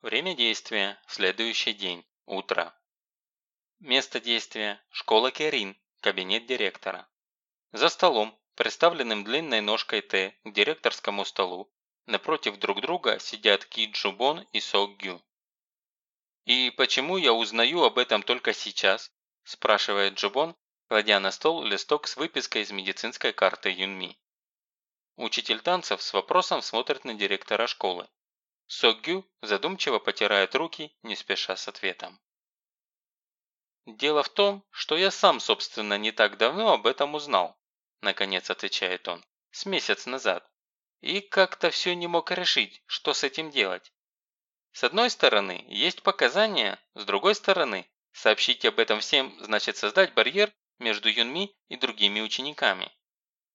Время действия – следующий день, утро. Место действия – школа Керин, кабинет директора. За столом, приставленным длинной ножкой Т к директорскому столу, напротив друг друга сидят Ки Джубон и Сок Гю. «И почему я узнаю об этом только сейчас?» – спрашивает Джубон, кладя на стол листок с выпиской из медицинской карты Юнми. Учитель танцев с вопросом смотрит на директора школы. Соггю задумчиво потирает руки, не спеша с ответом. «Дело в том, что я сам, собственно, не так давно об этом узнал», наконец отвечает он, с месяц назад. И как-то все не мог решить, что с этим делать. С одной стороны, есть показания, с другой стороны, сообщить об этом всем значит создать барьер между Юнми и другими учениками.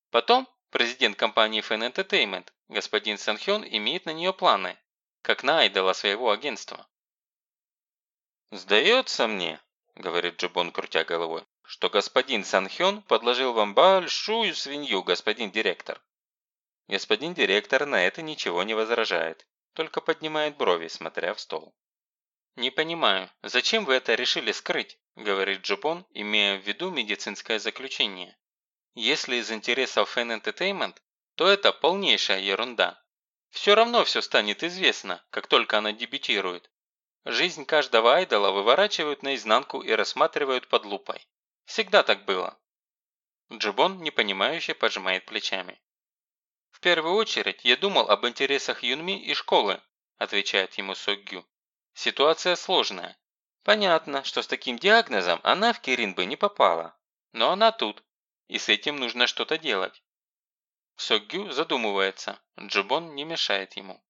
Потом президент компании Fan Entertainment, господин Санхён, имеет на нее планы, как на айдола своего агентства. «Сдается мне», – говорит Джибон, крутя головой, «что господин Санхён подложил вам большую свинью, господин директор». Господин директор на это ничего не возражает, только поднимает брови, смотря в стол. «Не понимаю, зачем вы это решили скрыть?» – говорит Джибон, имея в виду медицинское заключение. «Если из интересов Fan Entertainment, то это полнейшая ерунда. Все равно все станет известно, как только она дебютирует. Жизнь каждого айдола выворачивают наизнанку и рассматривают под лупой. Всегда так было. Джибон непонимающе пожимает плечами. «В первую очередь я думал об интересах Юнми и школы», отвечает ему Соггю. «Ситуация сложная. Понятно, что с таким диагнозом она в Кирин бы не попала. Но она тут, и с этим нужно что-то делать. Соггю задумывается, Джубон не мешает ему.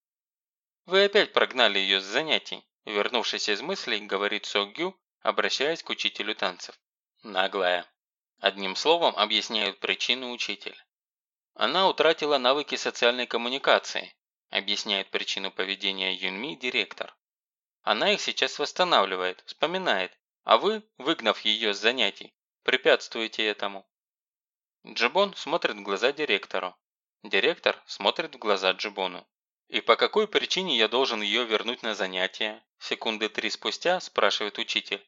«Вы опять прогнали ее с занятий», вернувшись из мыслей, говорит Соггю, обращаясь к учителю танцев. Наглая. Одним словом объясняют причину учитель. Она утратила навыки социальной коммуникации, объясняет причину поведения Юнми директор. Она их сейчас восстанавливает, вспоминает, а вы, выгнав ее с занятий, препятствуете этому. Джибон смотрит в глаза директору. Директор смотрит в глаза Джибону. «И по какой причине я должен ее вернуть на занятия?» Секунды три спустя спрашивает учитель.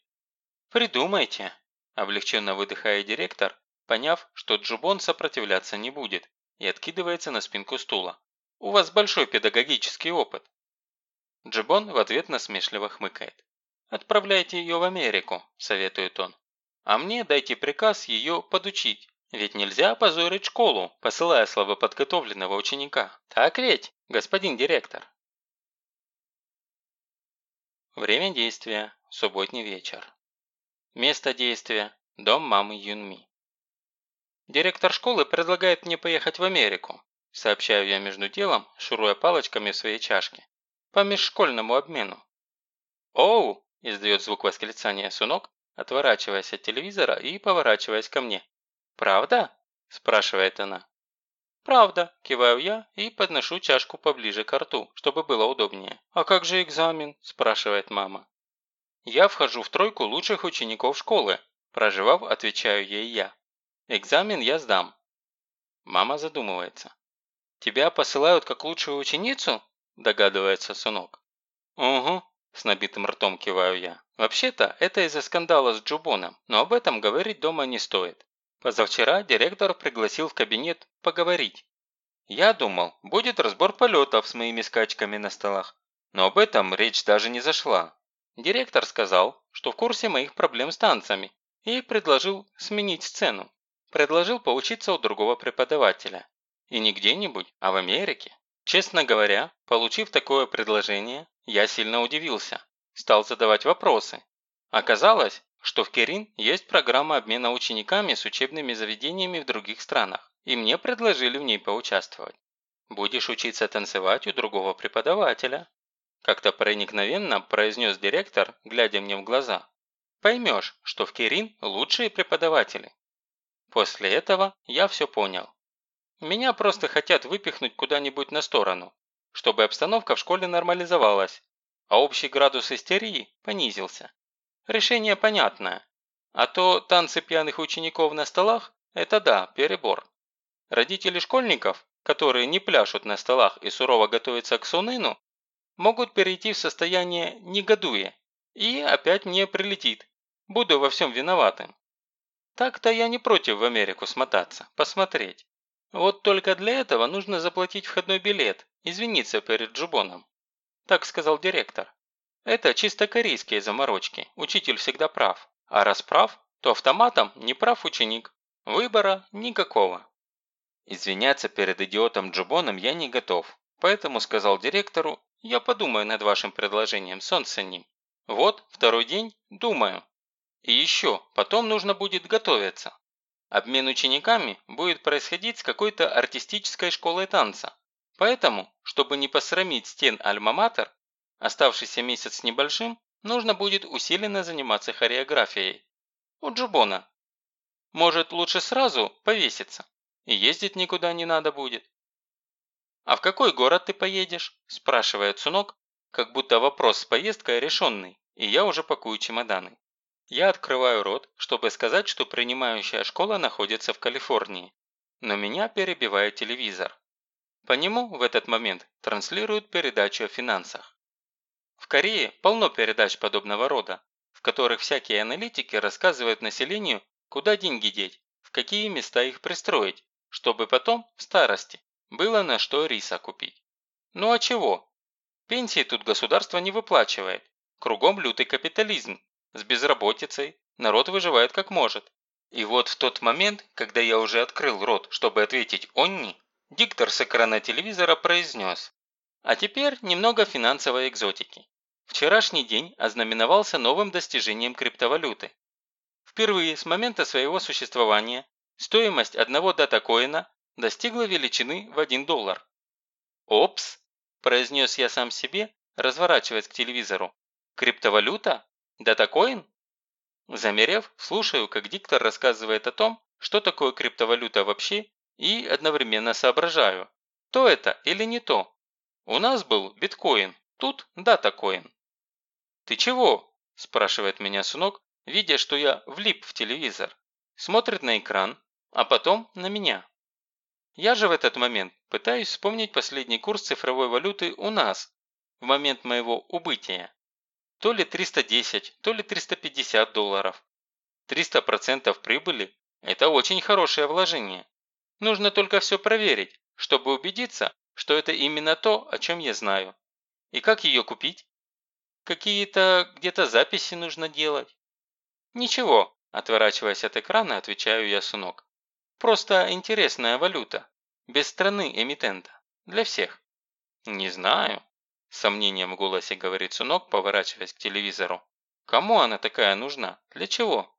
«Придумайте», – облегченно выдыхая директор, поняв, что Джубон сопротивляться не будет, и откидывается на спинку стула. «У вас большой педагогический опыт». Джибон в ответ насмешливо хмыкает. «Отправляйте ее в Америку», – советует он. «А мне дайте приказ ее подучить, ведь нельзя опозорить школу, посылая слабоподготовленного ученика. Так ведь, господин директор? Время действия – субботний вечер. Место действия – дом мамы Юнми. Директор школы предлагает мне поехать в Америку, сообщаю я между делом, шуруя палочками в своей чашке, по межшкольному обмену. «Оу!» – издает звук восклицания Сунок, отворачиваясь от телевизора и поворачиваясь ко мне. «Правда?» – спрашивает она. «Правда», – киваю я и подношу чашку поближе к рту, чтобы было удобнее. «А как же экзамен?» – спрашивает мама. «Я вхожу в тройку лучших учеников школы», – проживав, отвечаю ей я. «Экзамен я сдам». Мама задумывается. «Тебя посылают как лучшую ученицу?» – догадывается сынок. «Угу», – с набитым ртом киваю я. «Вообще-то, это из-за скандала с Джубоном, но об этом говорить дома не стоит. Позавчера директор пригласил в кабинет поговорить. Я думал, будет разбор полетов с моими скачками на столах, но об этом речь даже не зашла. Директор сказал, что в курсе моих проблем с танцами и предложил сменить сцену. Предложил поучиться у другого преподавателя. И не где-нибудь, а в Америке. Честно говоря, получив такое предложение, я сильно удивился. Стал задавать вопросы. Оказалось, что в Керин есть программа обмена учениками с учебными заведениями в других странах, и мне предложили в ней поучаствовать. Будешь учиться танцевать у другого преподавателя. Как-то проникновенно произнес директор, глядя мне в глаза. Поймешь, что в Керин лучшие преподаватели. После этого я все понял. Меня просто хотят выпихнуть куда-нибудь на сторону, чтобы обстановка в школе нормализовалась, а общий градус истерии понизился. Решение понятное. А то танцы пьяных учеников на столах – это да, перебор. Родители школьников, которые не пляшут на столах и сурово готовятся к суныну, могут перейти в состояние «негодуя», и опять мне прилетит. Буду во всем виноватым. Так-то я не против в Америку смотаться, посмотреть. Вот только для этого нужно заплатить входной билет, извиниться перед Джубоном. Так сказал директор. Это чисто корейские заморочки, учитель всегда прав. А раз прав, то автоматом не прав ученик. Выбора никакого. Извиняться перед идиотом Джубоном я не готов, поэтому сказал директору, я подумаю над вашим предложением, солнце ним. Вот, второй день, думаю. И еще, потом нужно будет готовиться. Обмен учениками будет происходить с какой-то артистической школой танца. Поэтому, чтобы не посрамить стен Альма-Матер, оставшийся месяц с небольшим, нужно будет усиленно заниматься хореографией. У Джубона. Может, лучше сразу повеситься, и ездить никуда не надо будет. «А в какой город ты поедешь?» – спрашивает Цунок, как будто вопрос с поездкой решенный, и я уже пакую чемоданы. Я открываю рот, чтобы сказать, что принимающая школа находится в Калифорнии. Но меня перебивает телевизор. По нему в этот момент транслируют передачу о финансах. В Корее полно передач подобного рода, в которых всякие аналитики рассказывают населению, куда деньги деть, в какие места их пристроить, чтобы потом, в старости, было на что риса купить. Ну а чего? Пенсии тут государство не выплачивает. Кругом лютый капитализм. С безработицей. Народ выживает как может. И вот в тот момент, когда я уже открыл рот, чтобы ответить «Онни», диктор с экрана телевизора произнес «А теперь немного финансовой экзотики». Вчерашний день ознаменовался новым достижением криптовалюты. Впервые с момента своего существования стоимость одного датакоина достигла величины в 1 доллар. «Опс!» – произнес я сам себе, разворачиваясь к телевизору. Криптовалюта? Датакоин? Замерев, слушаю, как диктор рассказывает о том, что такое криптовалюта вообще, и одновременно соображаю, то это или не то. У нас был биткоин, тут датакоин. «Ты чего?» – спрашивает меня сынок, видя, что я влип в телевизор. Смотрит на экран, а потом на меня. Я же в этот момент пытаюсь вспомнить последний курс цифровой валюты у нас, в момент моего убытия. То ли 310, то ли 350 долларов. 300% прибыли – это очень хорошее вложение. Нужно только все проверить, чтобы убедиться, что это именно то, о чем я знаю. И как ее купить? Какие-то где-то записи нужно делать. Ничего, отворачиваясь от экрана, отвечаю я сынок. Просто интересная валюта. Без страны эмитента. Для всех. Не знаю, с сомнением в голосе говорит Сунок, поворачиваясь к телевизору. Кому она такая нужна? Для чего?